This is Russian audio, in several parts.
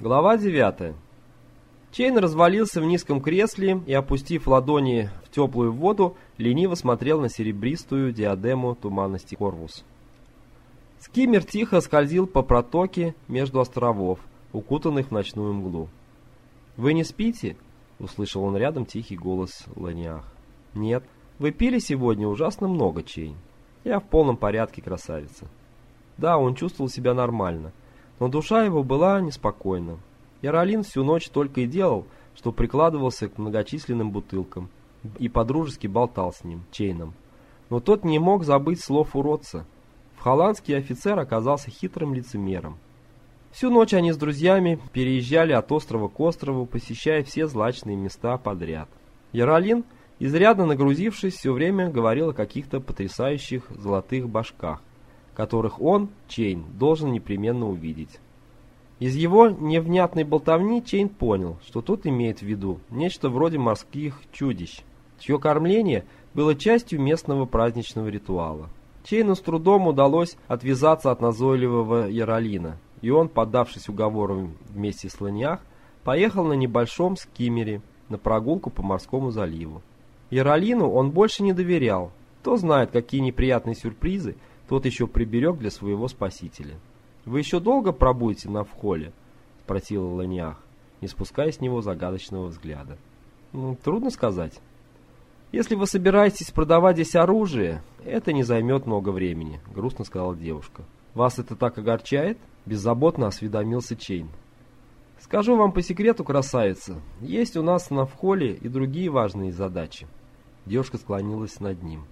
Глава 9. Чейн развалился в низком кресле и, опустив ладони в теплую воду, лениво смотрел на серебристую диадему туманности Корвус. Скиммер тихо скользил по протоке между островов, укутанных в ночную мглу. «Вы не спите?» — услышал он рядом тихий голос Ланиах. «Нет. Вы пили сегодня ужасно много, Чейн. Я в полном порядке, красавица». Да, он чувствовал себя нормально — но душа его была неспокойна. Яролин всю ночь только и делал, что прикладывался к многочисленным бутылкам и подружески болтал с ним, Чейном. Но тот не мог забыть слов уродца. В холландский офицер оказался хитрым лицемером. Всю ночь они с друзьями переезжали от острова к острову, посещая все злачные места подряд. Яролин, изрядно нагрузившись, все время говорил о каких-то потрясающих золотых башках, которых он, Чейн, должен непременно увидеть. Из его невнятной болтовни Чейн понял, что тот имеет в виду нечто вроде морских чудищ, чье кормление было частью местного праздничного ритуала. Чейну с трудом удалось отвязаться от назойливого Яролина, и он, поддавшись уговорам вместе с Ланьях, поехал на небольшом скиммере на прогулку по морскому заливу. Яролину он больше не доверял. Кто знает, какие неприятные сюрпризы тот еще приберег для своего спасителя. «Вы еще долго пробудете на вхоле?» — спросил Ланиах, не спуская с него загадочного взгляда. «Ну, «Трудно сказать. Если вы собираетесь продавать здесь оружие, это не займет много времени», — грустно сказала девушка. «Вас это так огорчает?» — беззаботно осведомился Чейн. «Скажу вам по секрету, красавица, есть у нас на вхоле и другие важные задачи». Девушка склонилась над ним.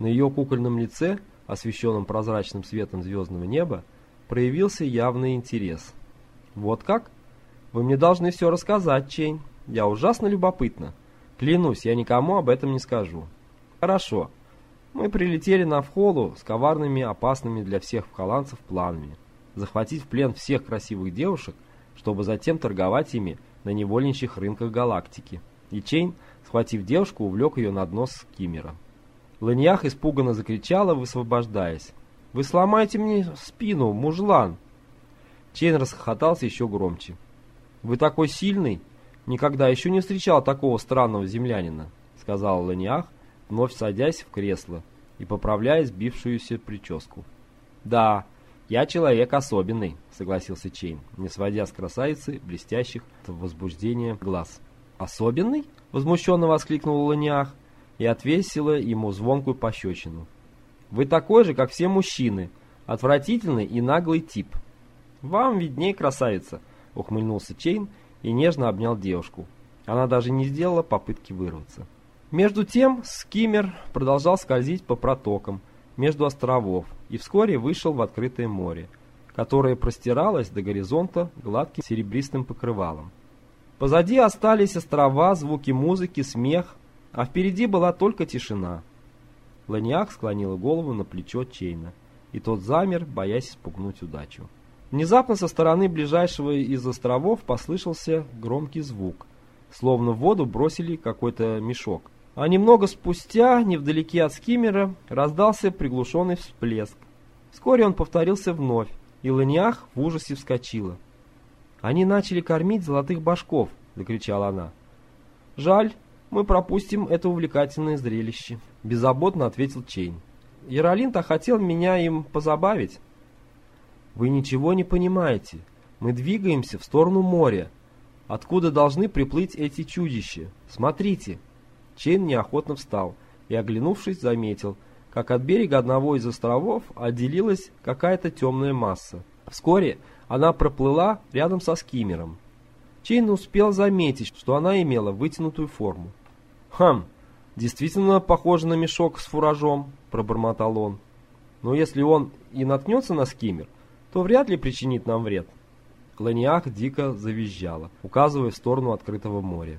На ее кукольном лице — освещенном прозрачным светом звездного неба, проявился явный интерес. «Вот как? Вы мне должны все рассказать, Чейн. Я ужасно любопытна. Клянусь, я никому об этом не скажу». «Хорошо. Мы прилетели на Вхолу с коварными, опасными для всех вхоландцев планами. Захватить в плен всех красивых девушек, чтобы затем торговать ими на невольничьих рынках галактики». И Чейн, схватив девушку, увлек ее на дно скиммера. Ланьях испуганно закричала, высвобождаясь. «Вы сломаете мне спину, мужлан!» Чейн расхохотался еще громче. «Вы такой сильный! Никогда еще не встречал такого странного землянина!» Сказала Ланьях, вновь садясь в кресло и поправляя сбившуюся прическу. «Да, я человек особенный», — согласился Чейн, не сводя с красавицы блестящих от возбуждения глаз. «Особенный?» — возмущенно воскликнула Ланьях и отвесила ему звонкую пощечину. «Вы такой же, как все мужчины, отвратительный и наглый тип». «Вам видней, красавица», — ухмыльнулся Чейн и нежно обнял девушку. Она даже не сделала попытки вырваться. Между тем скиммер продолжал скользить по протокам между островов и вскоре вышел в открытое море, которое простиралось до горизонта гладким серебристым покрывалом. Позади остались острова, звуки музыки, смех, а впереди была только тишина. Ланиак склонила голову на плечо Чейна, и тот замер, боясь спугнуть удачу. Внезапно со стороны ближайшего из островов послышался громкий звук, словно в воду бросили какой-то мешок. А немного спустя, невдалеке от скиммера, раздался приглушенный всплеск. Вскоре он повторился вновь, и Ланиах в ужасе вскочила. «Они начали кормить золотых башков!» — закричала она. «Жаль, мы пропустим это увлекательное зрелище», — беззаботно ответил Чейн. «Яролин-то хотел меня им позабавить». «Вы ничего не понимаете. Мы двигаемся в сторону моря. Откуда должны приплыть эти чудища? Смотрите». Чейн неохотно встал и, оглянувшись, заметил, как от берега одного из островов отделилась какая-то темная масса. Вскоре она проплыла рядом со скиммером. Чейн успел заметить, что она имела вытянутую форму. «Хм, действительно похоже на мешок с фуражом», — пробормотал он. «Но если он и наткнется на скиммер, то вряд ли причинит нам вред». Ланиах дико завизжала, указывая в сторону открытого моря.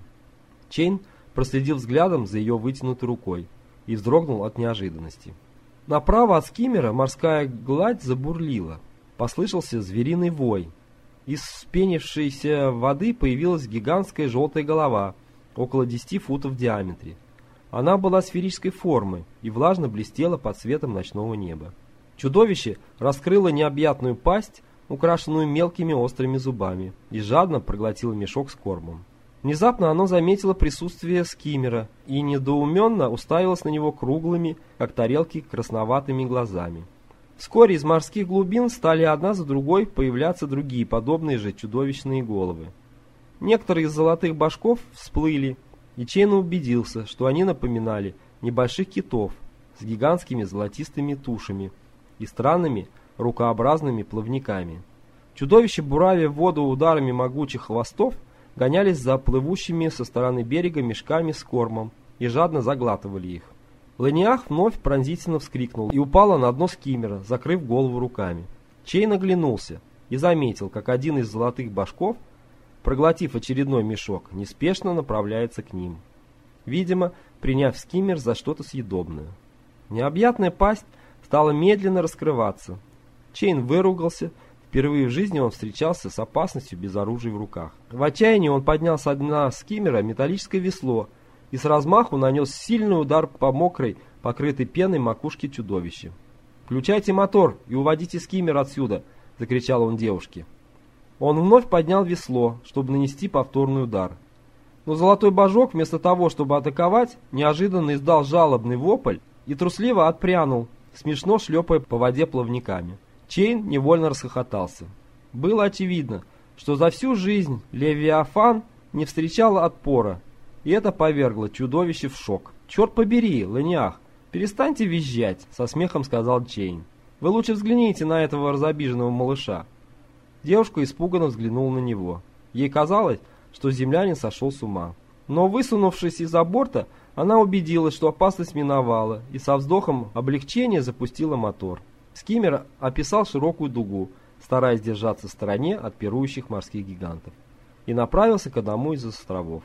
Чейн проследил взглядом за ее вытянутой рукой и вздрогнул от неожиданности. Направо от скиммера морская гладь забурлила. Послышался звериный вой. Из вспенившейся воды появилась гигантская желтая голова — около 10 футов в диаметре. Она была сферической формы и влажно блестела под светом ночного неба. Чудовище раскрыло необъятную пасть, украшенную мелкими острыми зубами, и жадно проглотило мешок с кормом. Внезапно оно заметило присутствие скиммера и недоуменно уставилось на него круглыми, как тарелки, красноватыми глазами. Вскоре из морских глубин стали одна за другой появляться другие подобные же чудовищные головы. Некоторые из золотых башков всплыли, и Чейн убедился, что они напоминали небольших китов с гигантскими золотистыми тушами и странными рукообразными плавниками. Чудовища, буравя воду ударами могучих хвостов, гонялись за плывущими со стороны берега мешками с кормом и жадно заглатывали их. Ланиах вновь пронзительно вскрикнул и упала на дно скиммера, закрыв голову руками. Чейн оглянулся и заметил, как один из золотых башков, проглотив очередной мешок, неспешно направляется к ним. Видимо, приняв скиммер за что-то съедобное. Необъятная пасть стала медленно раскрываться. Чейн выругался, Впервые в жизни он встречался с опасностью без оружия в руках. В отчаянии он поднял с дна скиммера металлическое весло и с размаху нанес сильный удар по мокрой, покрытой пеной макушке чудовища. «Включайте мотор и уводите скиммер отсюда!» — закричал он девушке. Он вновь поднял весло, чтобы нанести повторный удар. Но золотой божок, вместо того, чтобы атаковать, неожиданно издал жалобный вопль и трусливо отпрянул, смешно шлепая по воде плавниками. Чейн невольно расхохотался. Было очевидно, что за всю жизнь Левиафан не встречал отпора, и это повергло чудовище в шок. «Черт побери, Ланиах, перестаньте визжать», — со смехом сказал Чейн. «Вы лучше взгляните на этого разобиженного малыша». Девушка испуганно взглянула на него. Ей казалось, что землянин сошел с ума. Но высунувшись из-за борта, она убедилась, что опасность миновала, и со вздохом облегчения запустила мотор. Скиммер описал широкую дугу, стараясь держаться в стороне от пирующих морских гигантов, и направился к одному из островов.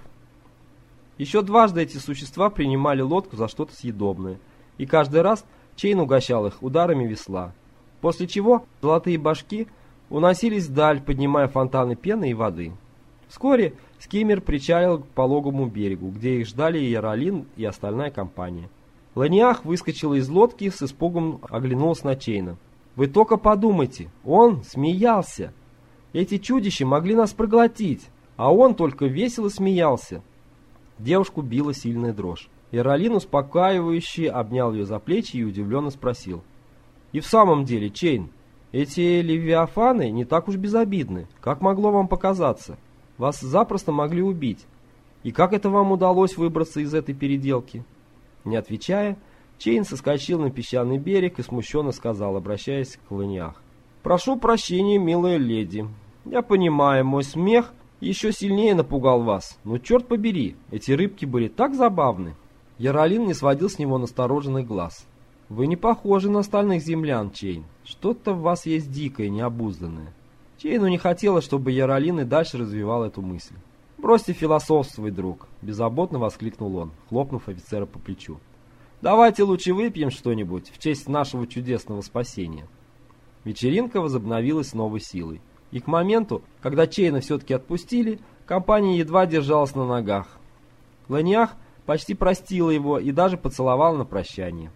Еще дважды эти существа принимали лодку за что-то съедобное, и каждый раз Чейн угощал их ударами весла, после чего золотые башки уносились вдаль, поднимая фонтаны пены и воды. Вскоре скиммер причалил к пологому берегу, где их ждали Яролин и остальная компания – Ланиах выскочила из лодки, с испугом оглянулась на Чейна. «Вы только подумайте, он смеялся! Эти чудища могли нас проглотить, а он только весело смеялся!» Девушку била сильная дрожь. Яролин успокаивающе обнял ее за плечи и удивленно спросил. «И в самом деле, Чейн, эти левиафаны не так уж безобидны, как могло вам показаться. Вас запросто могли убить. И как это вам удалось выбраться из этой переделки?» Не отвечая, Чейн соскочил на песчаный берег и смущенно сказал, обращаясь к Ланиах. «Прошу прощения, милая леди. Я понимаю, мой смех еще сильнее напугал вас. Но черт побери, эти рыбки были так забавны». Яролин не сводил с него настороженный глаз. «Вы не похожи на остальных землян, Чейн. Что-то в вас есть дикое, необузданное». Чейну не хотелось, чтобы Яролин и дальше развивал эту мысль. «Бросьте философствовать, друг», — беззаботно воскликнул он, хлопнув офицера по плечу. «Давайте лучше выпьем что-нибудь в честь нашего чудесного спасения». Вечеринка возобновилась с новой силой. И к моменту, когда Чейна все-таки отпустили, компания едва держалась на ногах. Ланиах почти простила его и даже поцеловала на прощание.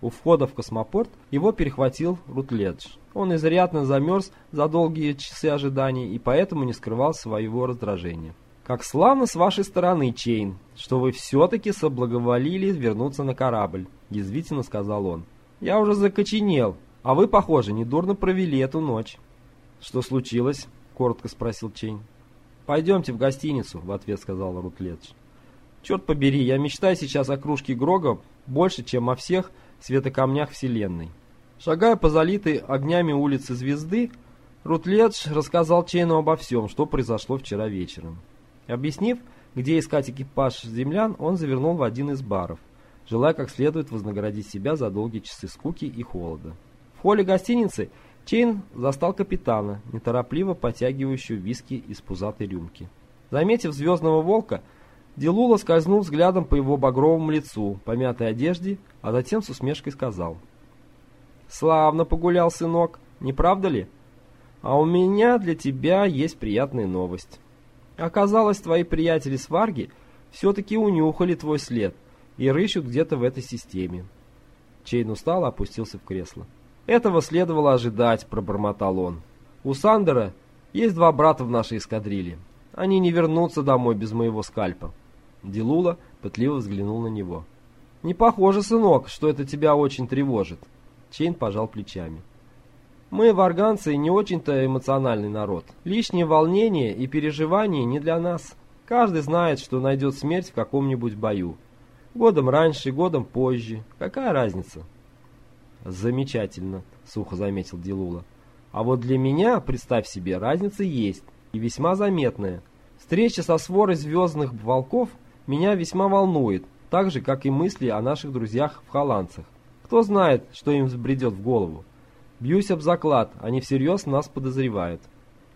У входа в космопорт его перехватил Рутледж. Он изрядно замерз за долгие часы ожидания и поэтому не скрывал своего раздражения. «Как славно с вашей стороны, Чейн, что вы все-таки соблаговолили вернуться на корабль», — язвительно сказал он. «Я уже закоченел, а вы, похоже, недурно провели эту ночь». «Что случилось?» — коротко спросил Чейн. «Пойдемте в гостиницу», — в ответ сказал Рутледж. «Черт побери, я мечтаю сейчас о кружке Грога больше, чем о всех светокамнях Вселенной». Шагая по залитой огнями улице Звезды, Рутледж рассказал Чейну обо всем, что произошло вчера вечером. Объяснив, где искать экипаж землян, он завернул в один из баров, желая как следует вознаградить себя за долгие часы скуки и холода. В холле гостиницы Чейн застал капитана, неторопливо потягивающего виски из пузатой рюмки. Заметив звездного волка, Делула скользнул взглядом по его багровому лицу, помятой одежде, а затем с усмешкой сказал. «Славно погулял, сынок, не правда ли? А у меня для тебя есть приятная новость». Оказалось, твои приятели Сварги все-таки унюхали твой след и рыщут где-то в этой системе. Чейн устало опустился в кресло. Этого следовало ожидать, пробормотал он. У Сандера есть два брата в нашей эскадрилье. Они не вернутся домой без моего скальпа. Дилулло пытливо взглянул на него. «Не похоже, сынок, что это тебя очень тревожит». Чейн пожал плечами. «Мы, варганцы, не очень-то эмоциональный народ. Лишние волнения и переживания не для нас. Каждый знает, что найдет смерть в каком-нибудь бою. Годом раньше, годом позже. Какая разница?» «Замечательно», — сухо заметил Дилула. «А вот для меня, представь себе, разница есть, и весьма заметная. Встреча со сворой звездных волков меня весьма волнует, так же, как и мысли о наших друзьях в холландцах. Кто знает, что им взбредет в голову. Бьюсь об заклад, они всерьез нас подозревают.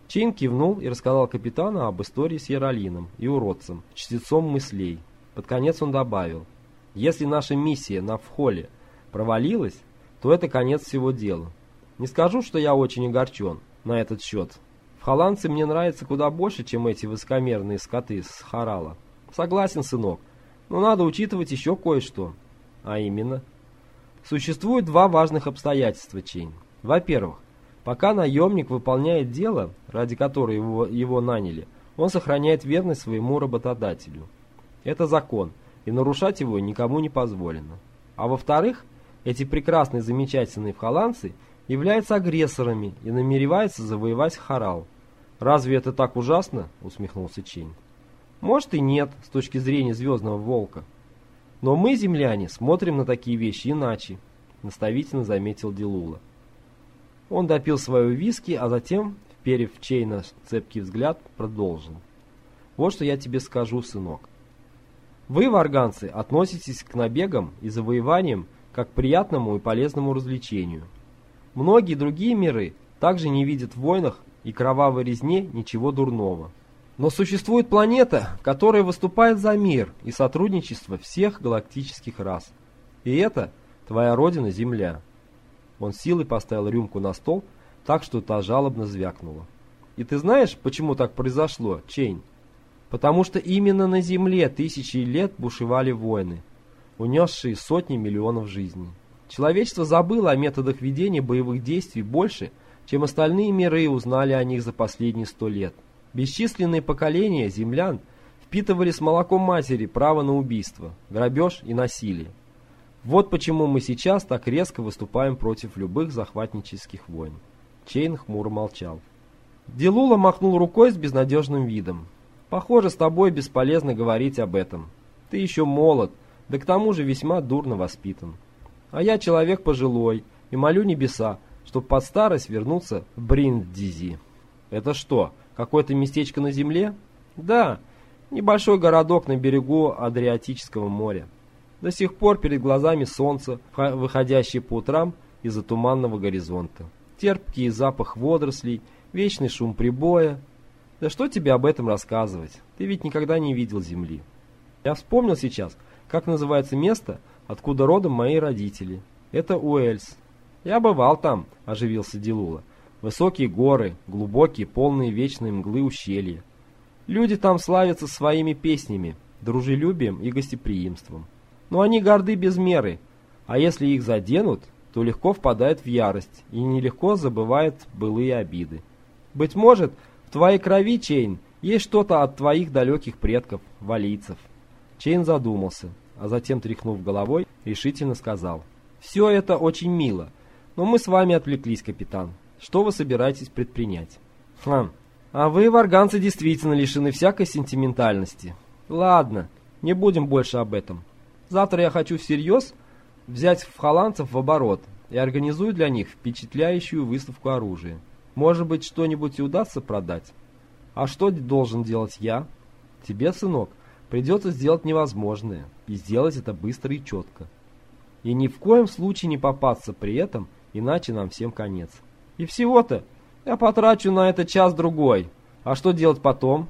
Чейн кивнул и рассказал капитану об истории с Яролином и уродцем, чтецом мыслей. Под конец он добавил, если наша миссия на Вхоле провалилась, то это конец всего дела. Не скажу, что я очень огорчен на этот счет. В холландцы мне нравятся куда больше, чем эти высокомерные скоты с Харала. Согласен, сынок, но надо учитывать еще кое-что. А именно, существует два важных обстоятельства, Чейн. Во-первых, пока наемник выполняет дело, ради которого его, его наняли, он сохраняет верность своему работодателю. Это закон, и нарушать его никому не позволено. А во-вторых, эти прекрасные замечательные холландцы являются агрессорами и намереваются завоевать Харал. «Разве это так ужасно?» — усмехнулся Чейн. «Может и нет, с точки зрения Звездного Волка. Но мы, земляне, смотрим на такие вещи иначе», — наставительно заметил Дилула. Он допил свою виски, а затем, вперев в Чейна цепкий взгляд, продолжил. «Вот что я тебе скажу, сынок. Вы, варганцы, относитесь к набегам и завоеваниям как к приятному и полезному развлечению. Многие другие миры также не видят в войнах и кровавой резне ничего дурного. Но существует планета, которая выступает за мир и сотрудничество всех галактических рас. И это твоя родина Земля. Он силой поставил рюмку на стол, так что та жалобно звякнула. И ты знаешь, почему так произошло, Чейн? Потому что именно на Земле тысячи лет бушевали войны, унесшие сотни миллионов жизней. Человечество забыло о методах ведения боевых действий больше, чем остальные миры узнали о них за последние сто лет. Бесчисленные поколения землян впитывали с молоком матери право на убийство, грабеж и насилие. Вот почему мы сейчас так резко выступаем против любых захватнических войн. Чейн хмуро молчал. Делула махнул рукой с безнадежным видом. «Похоже, с тобой бесполезно говорить об этом. Ты еще молод, да к тому же весьма дурно воспитан. А я человек пожилой и молю небеса, чтобы под старость вернуться в Бриндизи. Это что, какое-то местечко на земле? Да, небольшой городок на берегу Адриатического моря. До сих пор перед глазами солнце, выходящее по утрам из-за туманного горизонта. Терпкий запах водорослей, вечный шум прибоя. Да что тебе об этом рассказывать? Ты ведь никогда не видел земли. Я вспомнил сейчас, как называется место, откуда родом мои родители. Это Уэльс. Я бывал там, оживился Дилула. Высокие горы, глубокие, полные вечной мглы ущелья. Люди там славятся своими песнями, дружелюбием и гостеприимством. Но они горды без меры, а если их заденут, то легко впадают в ярость и нелегко забывают былые обиды. Быть может, в твоей крови, Чейн, есть что-то от твоих далеких предков, валийцев. Чейн задумался а затем, тряхнув головой, решительно сказал. «Все это очень мило, но мы с вами отвлеклись, капитан. Что вы собираетесь предпринять?» «Хм, а вы, варганцы, действительно лишены всякой сентиментальности. Ладно, не будем больше об этом. Завтра я хочу всерьез взять в холландцев в оборот и организую для них впечатляющую выставку оружия. Может быть, что-нибудь и удастся продать? А что должен делать я? Тебе, сынок, Придется сделать невозможное, и сделать это быстро и четко. И ни в коем случае не попасться при этом, иначе нам всем конец. И всего-то я потрачу на это час-другой. А что делать потом?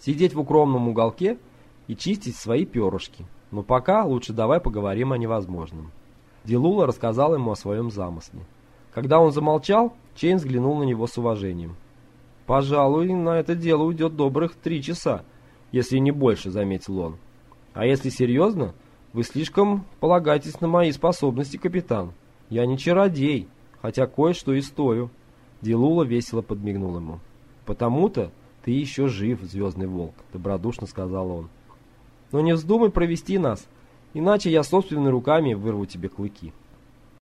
Сидеть в укромном уголке и чистить свои перышки. Но пока лучше давай поговорим о невозможном. Дилула рассказал ему о своем замысле. Когда он замолчал, Чейн взглянул на него с уважением. «Пожалуй, на это дело уйдет добрых три часа», если не больше», — заметил он. «А если серьезно, вы слишком полагаетесь на мои способности, капитан. Я не чародей, хотя кое-что и стою. Дилула весело подмигнул ему. «Потому-то ты еще жив, Звездный Волк», — добродушно сказал он. «Но не вздумай провести нас, иначе я собственными руками вырву тебе клыки».